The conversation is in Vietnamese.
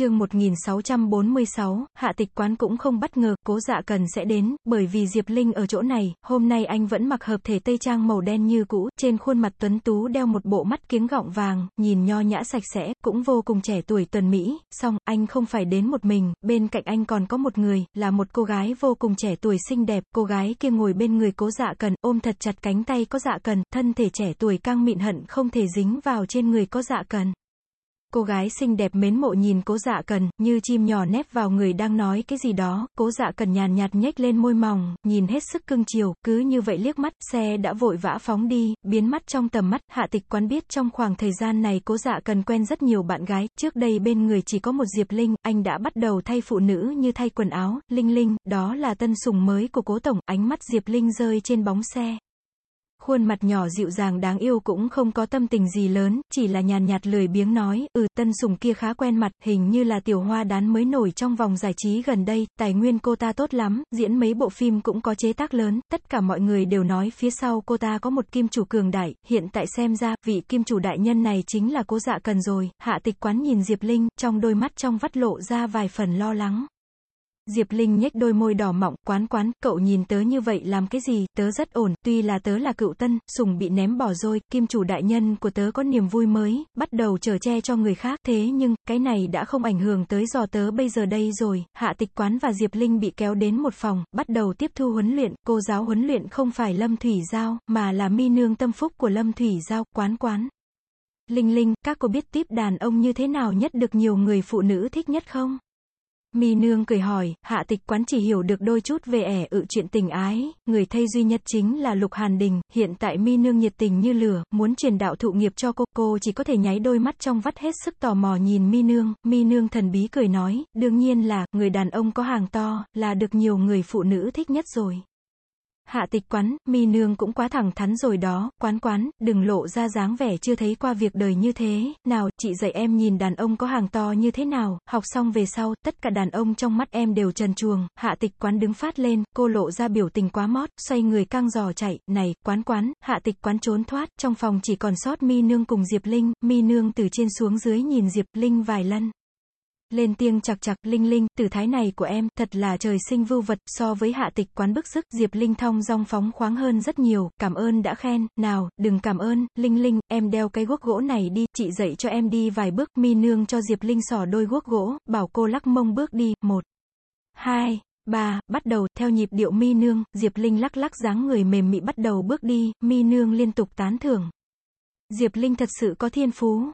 chương 1646, hạ tịch quán cũng không bất ngờ, cố dạ cần sẽ đến, bởi vì Diệp Linh ở chỗ này, hôm nay anh vẫn mặc hợp thể tây trang màu đen như cũ, trên khuôn mặt tuấn tú đeo một bộ mắt kiếng gọng vàng, nhìn nho nhã sạch sẽ, cũng vô cùng trẻ tuổi tuần Mỹ, song, anh không phải đến một mình, bên cạnh anh còn có một người, là một cô gái vô cùng trẻ tuổi xinh đẹp, cô gái kia ngồi bên người cố dạ cần, ôm thật chặt cánh tay có dạ cần, thân thể trẻ tuổi căng mịn hận không thể dính vào trên người có dạ cần. Cô gái xinh đẹp mến mộ nhìn cố dạ cần, như chim nhỏ nép vào người đang nói cái gì đó, cố dạ cần nhàn nhạt nhếch lên môi mỏng, nhìn hết sức cưng chiều, cứ như vậy liếc mắt, xe đã vội vã phóng đi, biến mất trong tầm mắt, hạ tịch quán biết trong khoảng thời gian này cố dạ cần quen rất nhiều bạn gái, trước đây bên người chỉ có một Diệp Linh, anh đã bắt đầu thay phụ nữ như thay quần áo, Linh Linh, đó là tân sùng mới của cố tổng, ánh mắt Diệp Linh rơi trên bóng xe, Khuôn mặt nhỏ dịu dàng đáng yêu cũng không có tâm tình gì lớn, chỉ là nhàn nhạt lười biếng nói, ừ, tân sùng kia khá quen mặt, hình như là tiểu hoa đán mới nổi trong vòng giải trí gần đây, tài nguyên cô ta tốt lắm, diễn mấy bộ phim cũng có chế tác lớn, tất cả mọi người đều nói phía sau cô ta có một kim chủ cường đại, hiện tại xem ra, vị kim chủ đại nhân này chính là cố dạ cần rồi, hạ tịch quán nhìn Diệp Linh, trong đôi mắt trong vắt lộ ra vài phần lo lắng. Diệp Linh nhếch đôi môi đỏ mọng, quán quán, cậu nhìn tớ như vậy làm cái gì, tớ rất ổn, tuy là tớ là cựu tân, sùng bị ném bỏ rồi, kim chủ đại nhân của tớ có niềm vui mới, bắt đầu trở che cho người khác, thế nhưng, cái này đã không ảnh hưởng tới dò tớ bây giờ đây rồi, hạ tịch quán và Diệp Linh bị kéo đến một phòng, bắt đầu tiếp thu huấn luyện, cô giáo huấn luyện không phải Lâm Thủy Giao, mà là mi nương tâm phúc của Lâm Thủy Giao, quán quán. Linh Linh, các cô biết tiếp đàn ông như thế nào nhất được nhiều người phụ nữ thích nhất không? Mi nương cười hỏi, hạ tịch quán chỉ hiểu được đôi chút về ẻ ự chuyện tình ái, người thay duy nhất chính là Lục Hàn Đình, hiện tại mi nương nhiệt tình như lửa, muốn truyền đạo thụ nghiệp cho cô, cô chỉ có thể nháy đôi mắt trong vắt hết sức tò mò nhìn mi nương, mi nương thần bí cười nói, đương nhiên là, người đàn ông có hàng to, là được nhiều người phụ nữ thích nhất rồi. Hạ tịch quán, mi nương cũng quá thẳng thắn rồi đó, quán quán, đừng lộ ra dáng vẻ chưa thấy qua việc đời như thế, nào, chị dạy em nhìn đàn ông có hàng to như thế nào, học xong về sau, tất cả đàn ông trong mắt em đều trần chuồng, hạ tịch quán đứng phát lên, cô lộ ra biểu tình quá mót, xoay người căng giò chạy, này, quán quán, hạ tịch quán trốn thoát, trong phòng chỉ còn sót mi nương cùng Diệp Linh, mi nương từ trên xuống dưới nhìn Diệp Linh vài lần. Lên tiếng chặt chặt, Linh Linh, tử thái này của em, thật là trời sinh vưu vật, so với hạ tịch quán bức sức, Diệp Linh thong dong phóng khoáng hơn rất nhiều, cảm ơn đã khen, nào, đừng cảm ơn, Linh Linh, em đeo cái guốc gỗ này đi, chị dạy cho em đi vài bước, mi nương cho Diệp Linh sỏ đôi guốc gỗ, bảo cô lắc mông bước đi, một, hai, ba, bắt đầu, theo nhịp điệu mi nương, Diệp Linh lắc lắc dáng người mềm mị bắt đầu bước đi, mi nương liên tục tán thưởng. Diệp Linh thật sự có thiên phú,